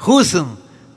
Khusus.